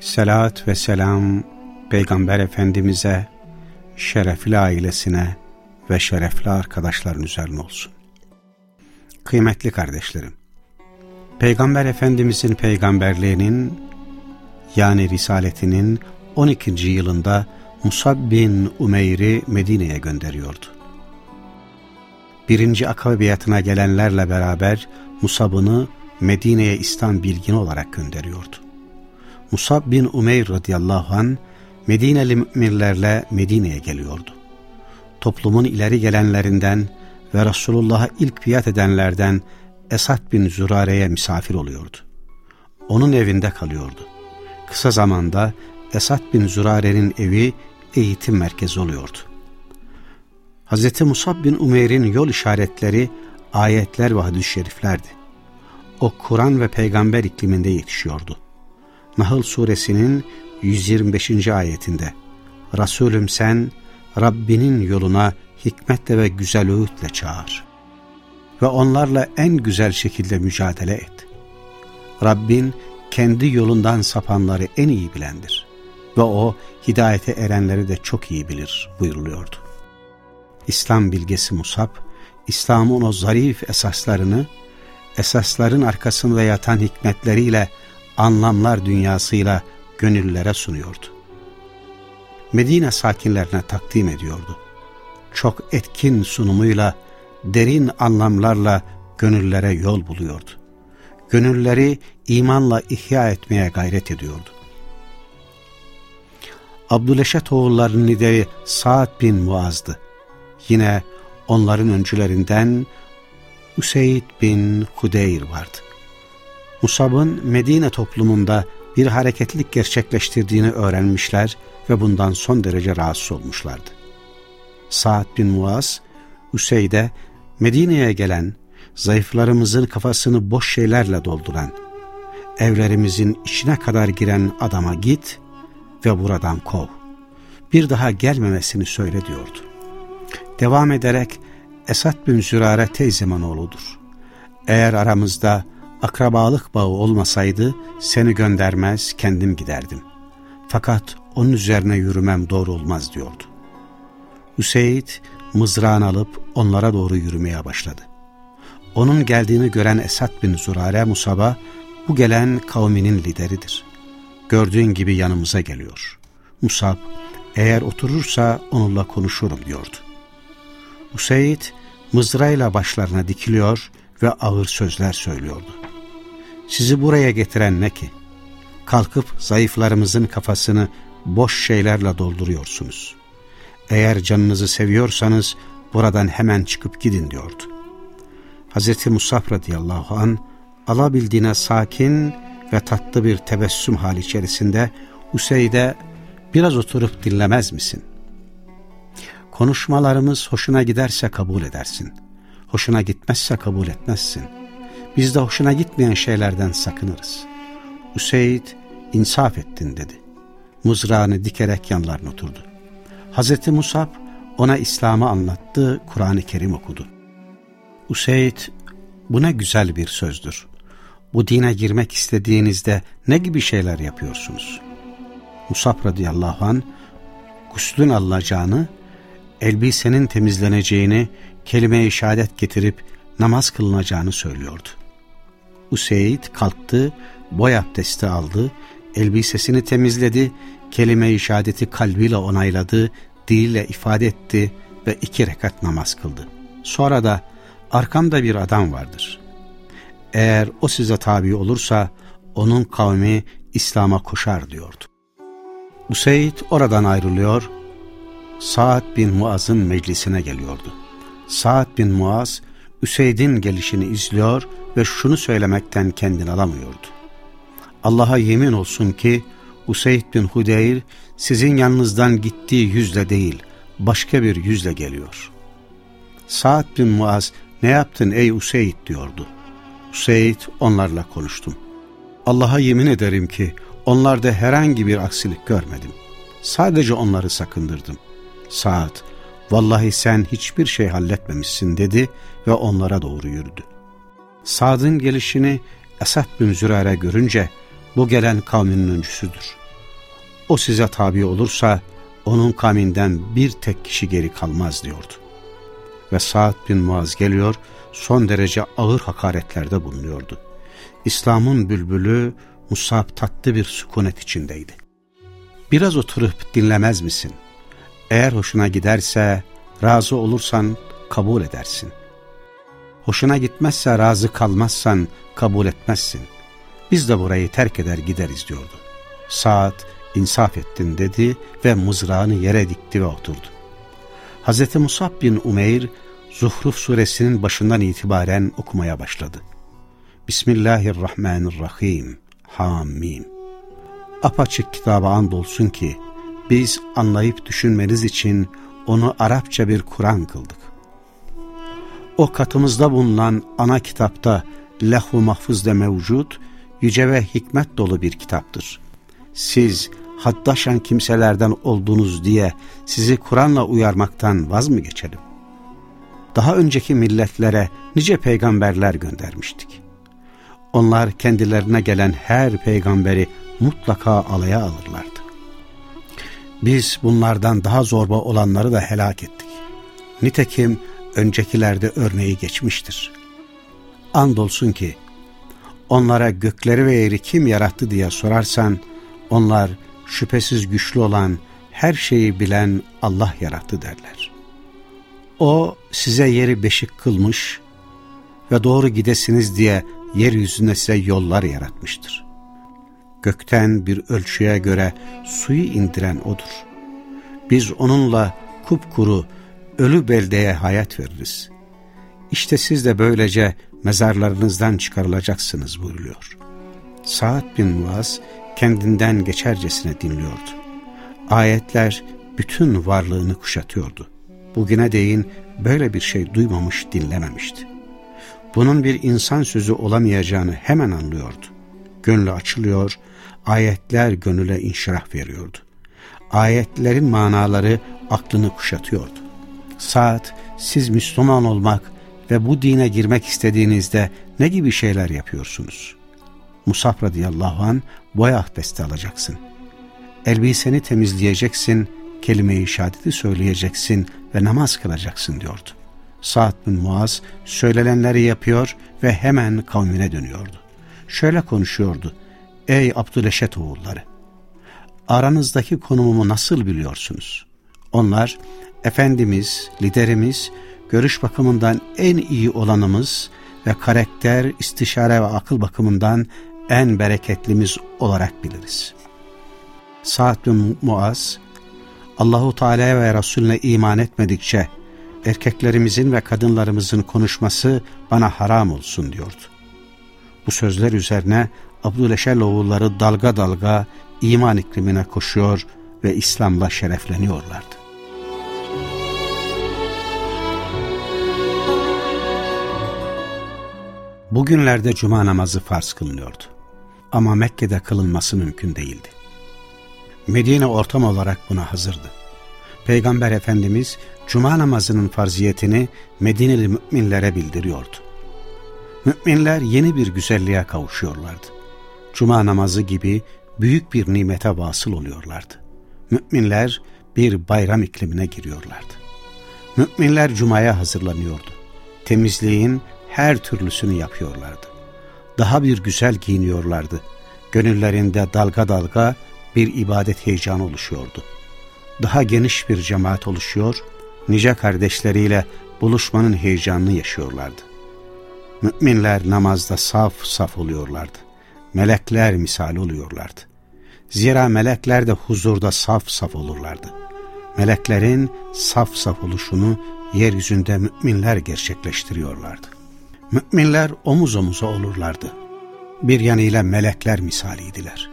Selat ve selam Peygamber Efendimiz'e, şerefli ailesine ve şerefli arkadaşların üzerine olsun. Kıymetli kardeşlerim, Peygamber Efendimiz'in peygamberliğinin yani risaletinin 12. yılında Musab bin Umeyr'i Medine'ye gönderiyordu. Birinci akabiyatına gelenlerle beraber Musab'ını Medine'ye İslam bilgini olarak gönderiyordu. Musab bin Umeyr radıyallahu an Medineli müminlerle Medine'ye geliyordu. Toplumun ileri gelenlerinden ve Resulullah'a ilk biat edenlerden Esad bin Zürare'ye misafir oluyordu. Onun evinde kalıyordu. Kısa zamanda Esad bin Zürare'nin evi eğitim merkezi oluyordu. Hz. Musab bin Umeyr'in yol işaretleri ayetler ve hadis-i şeriflerdi. O Kur'an ve peygamber ikliminde yetişiyordu. Nahl suresinin 125. ayetinde Resulüm sen Rabbinin yoluna hikmetle ve güzel öğütle çağır ve onlarla en güzel şekilde mücadele et. Rabbin kendi yolundan sapanları en iyi bilendir ve o hidayete erenleri de çok iyi bilir buyuruluyordu. İslam bilgesi Musab, İslam'ın o zarif esaslarını, esasların arkasında yatan hikmetleriyle, anlamlar dünyasıyla gönüllere sunuyordu. Medine sakinlerine takdim ediyordu. Çok etkin sunumuyla, derin anlamlarla gönüllere yol buluyordu. Gönülleri imanla ihya etmeye gayret ediyordu. Abdüleşet oğullarının lideri Sa'd bin Muaz'dı. Yine onların öncülerinden Üseyd bin Hudeyr vardı. Musab'ın Medine toplumunda bir hareketlik gerçekleştirdiğini öğrenmişler ve bundan son derece rahatsız olmuşlardı. Sa'd bin Muaz, Üseyd'e Medine'ye gelen, zayıflarımızın kafasını boş şeylerle dolduran, evlerimizin içine kadar giren adama git ve buradan kov. Bir daha gelmemesini söyle diyordu. Devam ederek Esad bin Zürare teyzemin oğludur. Eğer aramızda akrabalık bağı olmasaydı seni göndermez kendim giderdim. Fakat onun üzerine yürümem doğru olmaz diyordu. Hüseyin mızrağını alıp onlara doğru yürümeye başladı. Onun geldiğini gören Esad bin Zürare Musab'a bu gelen kavminin lideridir. Gördüğün gibi yanımıza geliyor. Musab eğer oturursa onunla konuşurum diyordu. Useyd mızrayla başlarına dikiliyor ve ağır sözler söylüyordu. Sizi buraya getiren ne ki? Kalkıp zayıflarımızın kafasını boş şeylerle dolduruyorsunuz. Eğer canınızı seviyorsanız buradan hemen çıkıp gidin diyordu. Hz. Musab radıyallahu an alabildiğine sakin ve tatlı bir tebessüm hali içerisinde Useyd'e biraz oturup dinlemez misin? Konuşmalarımız hoşuna giderse kabul edersin. Hoşuna gitmezse kabul etmezsin. Biz de hoşuna gitmeyen şeylerden sakınırız. Useyd insaf ettin dedi. Mızrağını dikerek yanlarına oturdu. Hazreti Musab ona İslam'ı anlattı, Kur'an-ı Kerim okudu. Useyd bu ne güzel bir sözdür. Bu dine girmek istediğinizde ne gibi şeyler yapıyorsunuz? Musab radıyallahu an guslün alınacağını, elbisenin temizleneceğini, kelime-i şehadet getirip namaz kılınacağını söylüyordu. Useyd kalktı, boy abdesti aldı, elbisesini temizledi, kelime-i şehadeti kalbiyle onayladı, diliyle ifade etti ve iki rekat namaz kıldı. Sonra da arkamda bir adam vardır. Eğer o size tabi olursa onun kavmi İslam'a koşar diyordu. Useyd oradan ayrılıyor, Sa'd bin Muaz'ın meclisine geliyordu. Sa'd bin Muaz, Üseyd'in gelişini izliyor ve şunu söylemekten kendini alamıyordu. Allah'a yemin olsun ki Useyd bin Hudeyr sizin yanınızdan gittiği yüzle değil başka bir yüzle geliyor. Sa'd bin Muaz ne yaptın ey Useyd diyordu. Useyd onlarla konuştum. Allah'a yemin ederim ki onlarda herhangi bir aksilik görmedim. Sadece onları sakındırdım. Sa'd vallahi sen hiçbir şey halletmemişsin dedi ve onlara doğru yürüdü. Sa'd'ın gelişini Esad bin Zürare görünce bu gelen kavminin öncüsüdür. O size tabi olursa onun kavminden bir tek kişi geri kalmaz diyordu. Ve Sa'd bin Muaz geliyor son derece ağır hakaretlerde bulunuyordu. İslam'ın bülbülü Musab tatlı bir sükunet içindeydi. Biraz oturup dinlemez misin? Eğer hoşuna giderse, razı olursan kabul edersin. Hoşuna gitmezse razı kalmazsan kabul etmezsin. Biz de burayı terk eder gideriz diyordu. Saat insaf ettin dedi ve mızrağını yere dikti ve oturdu. Hz. Musab bin Umeyr Zuhruf suresinin başından itibaren okumaya başladı. Bismillahirrahmanirrahim. Hamim. Apaçık kitaba andolsun ki biz anlayıp düşünmeniz için onu Arapça bir Kur'an kıldık. O katımızda bulunan ana kitapta lehv-u mahfuzda mevcut, yüce ve hikmet dolu bir kitaptır. Siz haddaşan kimselerden oldunuz diye sizi Kur'an'la uyarmaktan vaz mı geçelim? Daha önceki milletlere nice peygamberler göndermiştik. Onlar kendilerine gelen her peygamberi mutlaka alaya alırlardı. Biz bunlardan daha zorba olanları da helak ettik. Nitekim öncekilerde örneği geçmiştir. Andolsun ki onlara gökleri ve yeri kim yarattı diye sorarsan onlar şüphesiz güçlü olan her şeyi bilen Allah yarattı derler. O size yeri beşik kılmış ve doğru gidesiniz diye yeryüzüne size yollar yaratmıştır. Gökten bir ölçüye göre suyu indiren O'dur. Biz onunla kupkuru, ölü beldeye hayat veririz. İşte siz de böylece mezarlarınızdan çıkarılacaksınız buyuruyor. Saat bin Muaz kendinden geçercesine dinliyordu. Ayetler bütün varlığını kuşatıyordu. Bugüne değin böyle bir şey duymamış, dinlememişti. Bunun bir insan sözü olamayacağını hemen anlıyordu. Gönlü açılıyor, ayetler gönüle inşirah veriyordu. Ayetlerin manaları aklını kuşatıyordu. Saat, siz Müslüman olmak ve bu dine girmek istediğinizde ne gibi şeyler yapıyorsunuz? Musab radıyallahu an boya abdesti alacaksın. Elbiseni temizleyeceksin, kelime-i şehadeti söyleyeceksin ve namaz kılacaksın diyordu. Sa'd bin Muaz söylenenleri yapıyor ve hemen kavmine dönüyordu. Şöyle konuşuyordu. Ey Abdüleşet oğulları! Aranızdaki konumumu nasıl biliyorsunuz? Onlar, Efendimiz, liderimiz, görüş bakımından en iyi olanımız ve karakter, istişare ve akıl bakımından en bereketlimiz olarak biliriz. Sa'd bin Muaz, Allahu Teala ve Resulüne iman etmedikçe erkeklerimizin ve kadınlarımızın konuşması bana haram olsun diyordu. Bu sözler üzerine Abdüleşel oğulları dalga dalga iman iklimine koşuyor ve İslam'la şerefleniyorlardı. Bugünlerde cuma namazı farz kılınıyordu. Ama Mekke'de kılınması mümkün değildi. Medine ortam olarak buna hazırdı. Peygamber Efendimiz cuma namazının farziyetini Medineli müminlere bildiriyordu. Müminler yeni bir güzelliğe kavuşuyorlardı. Cuma namazı gibi büyük bir nimete vasıl oluyorlardı. Müminler bir bayram iklimine giriyorlardı. Müminler cumaya hazırlanıyordu. Temizliğin her türlüsünü yapıyorlardı. Daha bir güzel giyiniyorlardı. Gönüllerinde dalga dalga bir ibadet heyecanı oluşuyordu. Daha geniş bir cemaat oluşuyor, nice kardeşleriyle buluşmanın heyecanını yaşıyorlardı. Müminler namazda saf saf oluyorlardı. Melekler misali oluyorlardı. Zira melekler de huzurda saf saf olurlardı. Meleklerin saf saf oluşunu yeryüzünde müminler gerçekleştiriyorlardı. Müminler omuz omuza olurlardı. Bir yanıyla melekler misaliydiler.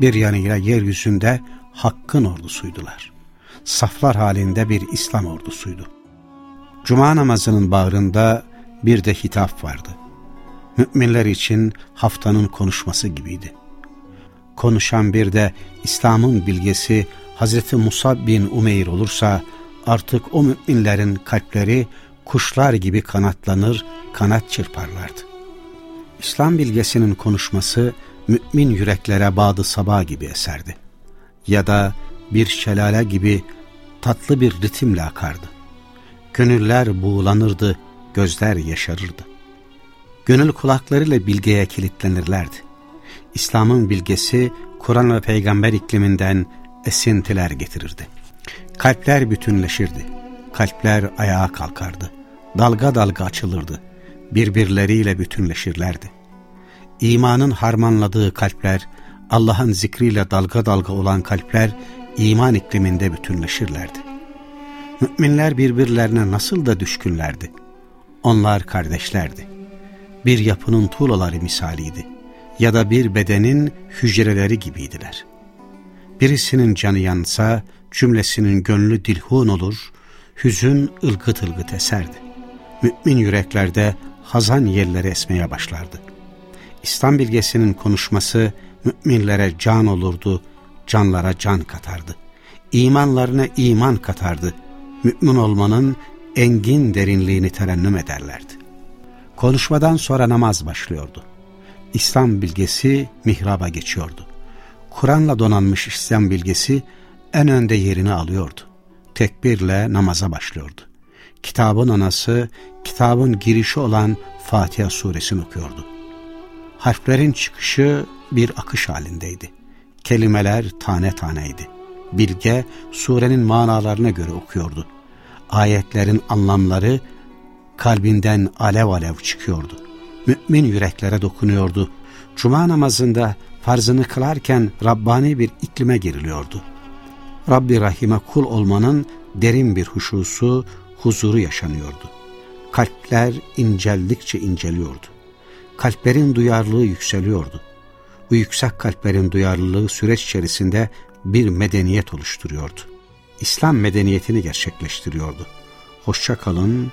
bir yanıyla yeryüzünde Hakk'ın ordusuydular. Saflar halinde bir İslam ordusuydu. Cuma namazının bağrında bir de hitap vardı. Müminler için haftanın konuşması gibiydi. Konuşan bir de İslam'ın bilgesi Hz. Musa bin Umeyr olursa artık o müminlerin kalpleri kuşlar gibi kanatlanır, kanat çırparlardı. İslam bilgesinin konuşması mümin yüreklere bağdı sabah gibi eserdi. Ya da bir şelale gibi tatlı bir ritimle akardı. Gönüller buğulanırdı, gözler yaşarırdı. Gönül kulaklarıyla bilgeye kilitlenirlerdi. İslam'ın bilgesi Kur'an ve peygamber ikliminden esintiler getirirdi. Kalpler bütünleşirdi. Kalpler ayağa kalkardı. Dalga dalga açılırdı. Birbirleriyle bütünleşirlerdi. İmanın harmanladığı kalpler, Allah'ın zikriyle dalga dalga olan kalpler iman ikliminde bütünleşirlerdi. Müminler birbirlerine nasıl da düşkünlerdi. Onlar kardeşlerdi. Bir yapının tuğlaları misaliydi ya da bir bedenin hücreleri gibiydiler. Birisinin canı yansa cümlesinin gönlü dilhun olur, hüzün ılgıt ılgıt eserdi. Mümin yüreklerde hazan yerleri esmeye başlardı. İslam bilgesinin konuşması müminlere can olurdu, canlara can katardı. İmanlarına iman katardı. Mümin olmanın engin derinliğini terennüm ederlerdi. Konuşmadan sonra namaz başlıyordu. İslam bilgesi mihraba geçiyordu. Kur'an'la donanmış İslam bilgesi en önde yerini alıyordu. Tekbirle namaza başlıyordu. Kitabın anası, kitabın girişi olan Fatiha suresini okuyordu. Harflerin çıkışı bir akış halindeydi. Kelimeler tane taneydi. Bilge surenin manalarına göre okuyordu. Ayetlerin anlamları kalbinden alev alev çıkıyordu. Mümin yüreklere dokunuyordu. Cuma namazında farzını kılarken Rabbani bir iklime giriliyordu. Rabbi Rahim'e kul olmanın derin bir huşusu, huzuru yaşanıyordu. Kalpler inceldikçe inceliyordu. Kalplerin duyarlılığı yükseliyordu. Bu yüksek kalplerin duyarlılığı süreç içerisinde bir medeniyet oluşturuyordu. İslam medeniyetini gerçekleştiriyordu. Hoşça kalın,